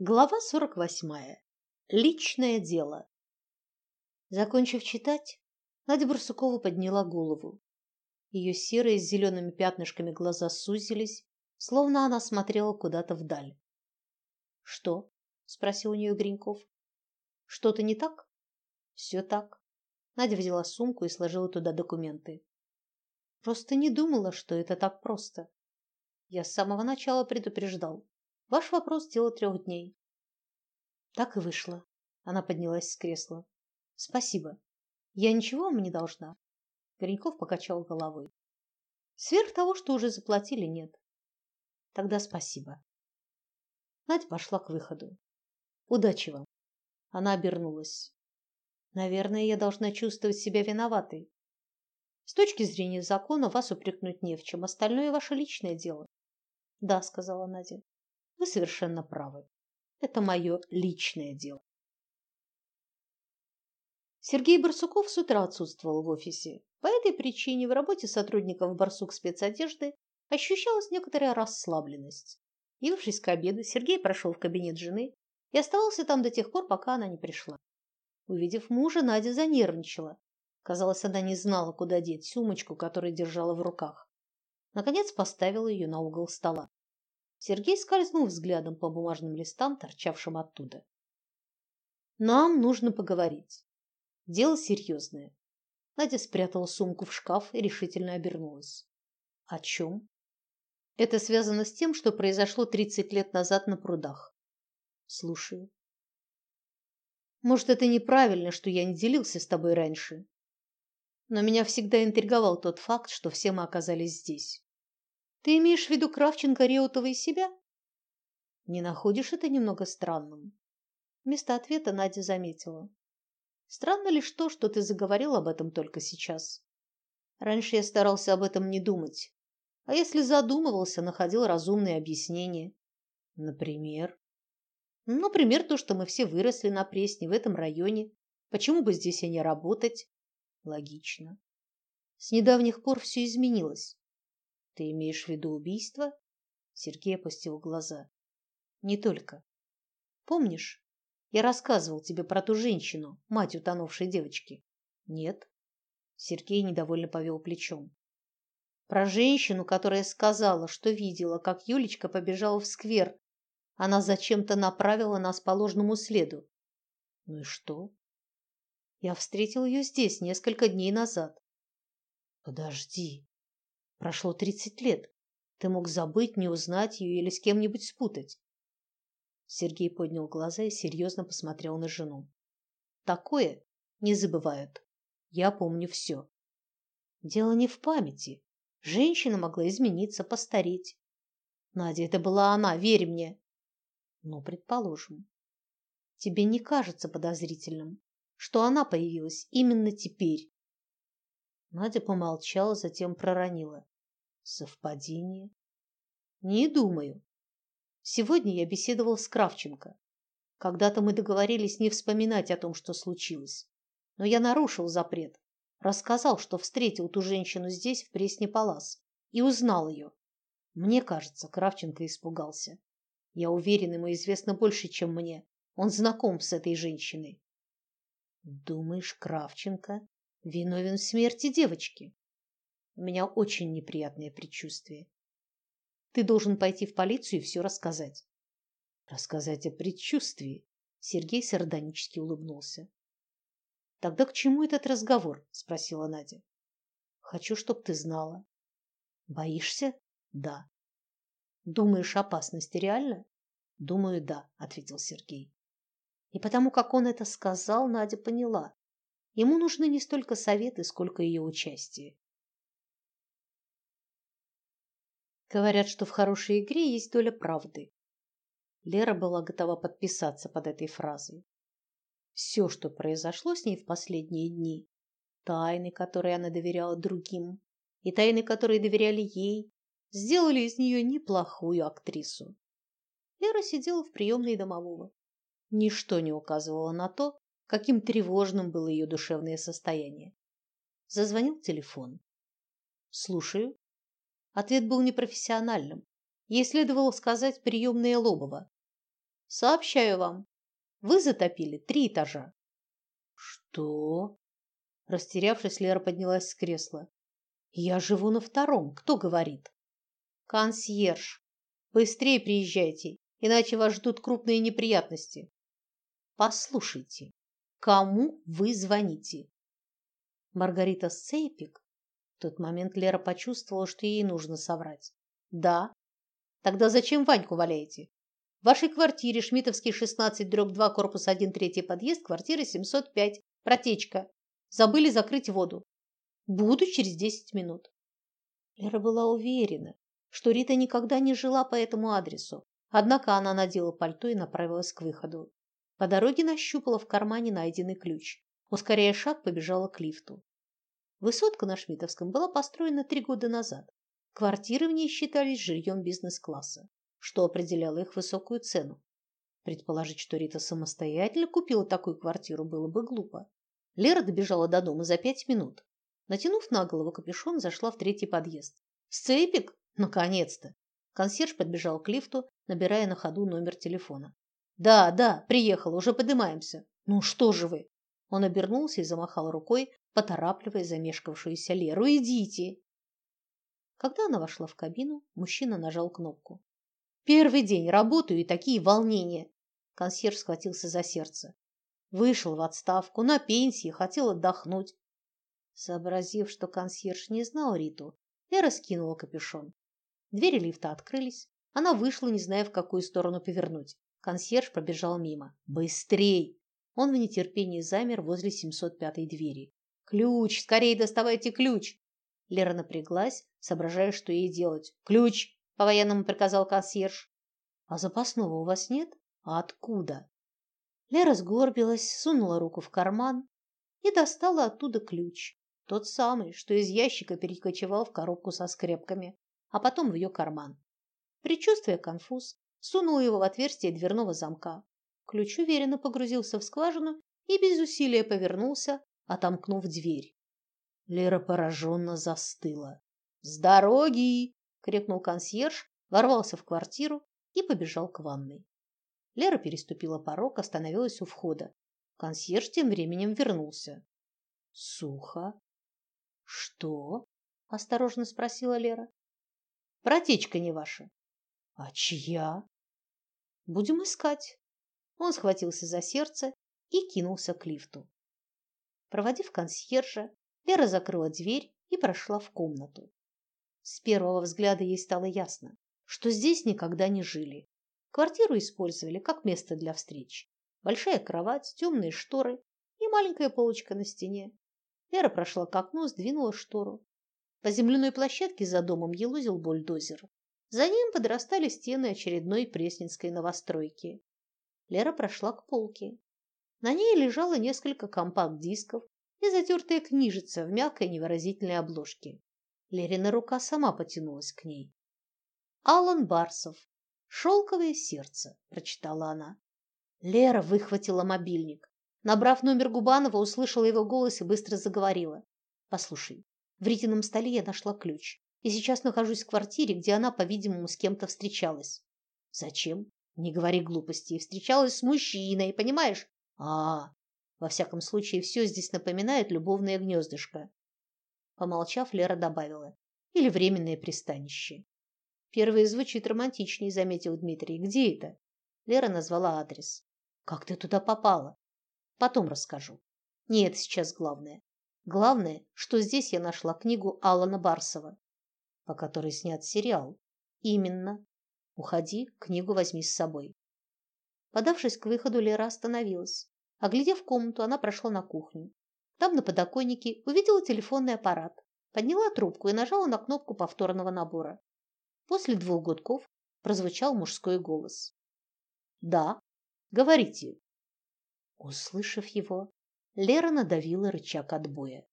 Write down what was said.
Глава сорок восьмая. Личное дело. Закончив читать, Надя Барсукова подняла голову. Ее серые с зелеными пятнышками глаза сузились, словно она смотрела куда-то вдаль. Что? спросил у нее Гриньков. Что-то не так? Все так. Надя взяла сумку и сложила туда документы. Просто не думала, что это так просто. Я с самого начала предупреждал. Ваш вопрос дело трех дней. Так и вышло. Она поднялась с кресла. Спасибо. Я ничего вам не должна. Гореньков покачал головой. Сверх того, что уже заплатили, нет. Тогда спасибо. Надя пошла к выходу. Удачи вам. Она обернулась. Наверное, я должна чувствовать себя виноватой. С точки зрения закона вас упрекнуть не в чем, остальное ваше личное дело. Да, сказала Надя. Вы совершенно правы. Это мое личное дело. Сергей Барсуков с утра отсутствовал в офисе. По этой причине в работе сотрудников Барсук спецодежды ощущалась некоторая расслабленность. Явившись к обеду, Сергей прошел в кабинет жены и оставался там до тех пор, пока она не пришла. Увидев мужа, Надя занервничала. Казалось, она не знала, куда деть сумочку, которую держала в руках. Наконец поставила ее на угол стола. Сергей скользнул взглядом по бумажным листам, торчавшим оттуда. Нам нужно поговорить. Дело серьезное. Надя спрятала сумку в шкаф и решительно обернулась. О чем? Это связано с тем, что произошло тридцать лет назад на прудах. Слушаю. Может, это неправильно, что я не делился с тобой раньше. Но меня всегда интриговал тот факт, что все мы оказались здесь. Ты имеешь в виду Кравченко, Реутова и себя? Не находишь это немного странным? Вместо ответа Надя заметила: Странно лишь то, что ты заговорил об этом только сейчас. Раньше я старался об этом не думать, а если задумывался, находил разумные объяснения. Например, например, то, что мы все выросли на Пресне в этом районе. Почему бы здесь и не работать? Логично. С недавних пор все изменилось. Ты имеешь в виду убийство? Сергей опустил глаза. Не только. Помнишь, я рассказывал тебе про ту женщину, мать утонувшей девочки? Нет. Сергей недовольно повел плечом. Про женщину, которая сказала, что видела, как Юлечка побежала в сквер. Она зачем-то направила нас по ложному следу. Ну и что? Я встретил ее здесь несколько дней назад. Подожди. Прошло тридцать лет. Ты мог забыть, не узнать ее или с кем-нибудь спутать. Сергей поднял глаза и серьезно посмотрел на жену. Такое не забывают. Я помню все. Дело не в памяти. Женщина могла измениться, постареть. Надя, это была она, верь мне. Ну, предположим. Тебе не кажется подозрительным, что она появилась именно теперь? Надя помолчала, затем проронила: Совпадение? Не думаю. Сегодня я беседовал с Кравченко. Когда-то мы договорились не вспоминать о том, что случилось. Но я нарушил запрет. Рассказал, что встретил ту женщину здесь, в Пресне Палас, и узнал ее. Мне кажется, Кравченко испугался. Я уверен, ему известно больше, чем мне. Он знаком с этой женщиной. Думаешь, Кравченко виновен в смерти девочки? У меня очень неприятное предчувствие. Ты должен пойти в полицию и все рассказать. Рассказать о предчувствии. Сергей сардонически улыбнулся. Тогда к чему этот разговор? спросила Надя. Хочу, чтоб ты знала. Боишься? Да. Думаешь, опасность реальна? Думаю, да, ответил Сергей. И потому как он это сказал, Надя поняла. Ему нужны не столько советы, сколько ее участие. Говорят, что в хорошей игре есть доля правды. Лера была готова подписаться под этой фразой. Все, что произошло с ней в последние дни, тайны, которые она доверяла другим, и тайны, которые доверяли ей, сделали из нее неплохую актрису. Лера сидела в приемной домового. Ничто не указывало на то, каким тревожным было ее душевное состояние. Зазвонил телефон. Слушаю. Ответ был непрофессиональным. Ей следовало сказать приемная Лобова. Сообщаю вам. Вы затопили три этажа. Что? Растерявшись, Лера поднялась с кресла. Я живу на втором. Кто говорит? Консьерж. Быстрее приезжайте, иначе вас ждут крупные неприятности. Послушайте, кому вы звоните? Маргарита Сейпик. В тот момент Лера почувствовала, что ей нужно соврать. Да. Тогда зачем Ваньку валяете? В вашей квартире Шмитовский 16 дробь 2, корпус 1, третий подъезд, квартира 705. Протечка. Забыли закрыть воду. Буду через 10 минут. Лера была уверена, что Рита никогда не жила по этому адресу. Однако она надела пальто и направилась к выходу. По дороге нащупала в кармане найденный ключ. Ускоряя шаг, побежала к лифту. Высотка на Шмитовском была построена три года назад. Квартиры в ней считались жильем бизнес-класса что определяло их высокую цену. Предположить, что Рита самостоятельно купила такую квартиру, было бы глупо. Лера добежала до дома за пять минут. Натянув на голову капюшон, зашла в третий подъезд. «Сцепик? Наконец-то!» Консьерж подбежал к лифту, набирая на ходу номер телефона. «Да, да, приехала, уже поднимаемся». «Ну что же вы?» Он обернулся и замахал рукой, поторапливая замешкавшуюся Леру. «Идите!» Когда она вошла в кабину, мужчина нажал кнопку. Первый день работаю и такие волнения. Консьерж схватился за сердце. Вышел в отставку, на пенсии, хотел отдохнуть. Сообразив, что консьерж не знал Риту, Лера скинула капюшон. Двери лифта открылись. Она вышла, не зная, в какую сторону повернуть. Консьерж пробежал мимо. «Быстрей!» Он в нетерпении замер возле 705-й двери. «Ключ! Скорее доставайте ключ!» Лера напряглась, соображая, что ей делать. «Ключ!» по-военному приказал консьерж. А запасного у вас нет? А откуда? Лера сгорбилась, сунула руку в карман и достала оттуда ключ, тот самый, что из ящика перекочевал в коробку со скрепками, а потом в ее карман. Причувствуя конфуз, сунула его в отверстие дверного замка. Ключ уверенно погрузился в скважину и без усилия повернулся, отомкнув дверь. Лера пораженно застыла. «С дороги!» крикнул консьерж, ворвался в квартиру и побежал к ванной. Лера переступила порог, остановилась у входа. Консьерж тем временем вернулся. Сухо. Что? осторожно спросила Лера. Протечка не ваша. А чья? Будем искать. Он схватился за сердце и кинулся к лифту. Проводив консьержа, Лера закрыла дверь и прошла в комнату. С первого взгляда ей стало ясно, что здесь никогда не жили. Квартиру использовали как место для встреч. Большая кровать, темные шторы и маленькая полочка на стене. Лера прошла к окну, сдвинула штору. По земляной площадке за домом елозил бульдозер. За ним подрастали стены очередной пресненской новостройки. Лера прошла к полке. На ней лежало несколько компакт-дисков и затертая книжица в мягкой невыразительной обложке. Лерина рука сама потянулась к ней. Алан Барсов. «Шелковое сердце», – прочитала она. Лера выхватила мобильник. Набрав номер Губанова, услышала его голос и быстро заговорила. «Послушай, в Ритином столе я нашла ключ, и сейчас нахожусь в квартире, где она, по-видимому, с кем-то встречалась». «Зачем?» «Не говори глупостей. Встречалась с мужчиной, понимаешь?» «А, во всяком случае, все здесь напоминает любовное гнездышко. Помолчав, Лера добавила. Или временное пристанище. Первое звучит романтичнее, заметил Дмитрий. Где это? Лера назвала адрес. Как ты туда попала? Потом расскажу. Нет, сейчас главное. Главное, что здесь я нашла книгу Алана Барсова, по которой снят сериал. Именно. Уходи, книгу возьми с собой. Подавшись к выходу, Лера остановилась. Оглядев комнату, она прошла на кухню. Там на подоконнике увидела телефонный аппарат, подняла трубку и нажала на кнопку повторного набора. После двух гудков прозвучал мужской голос. «Да, говорите». Услышав его, Лера надавила рычаг отбоя.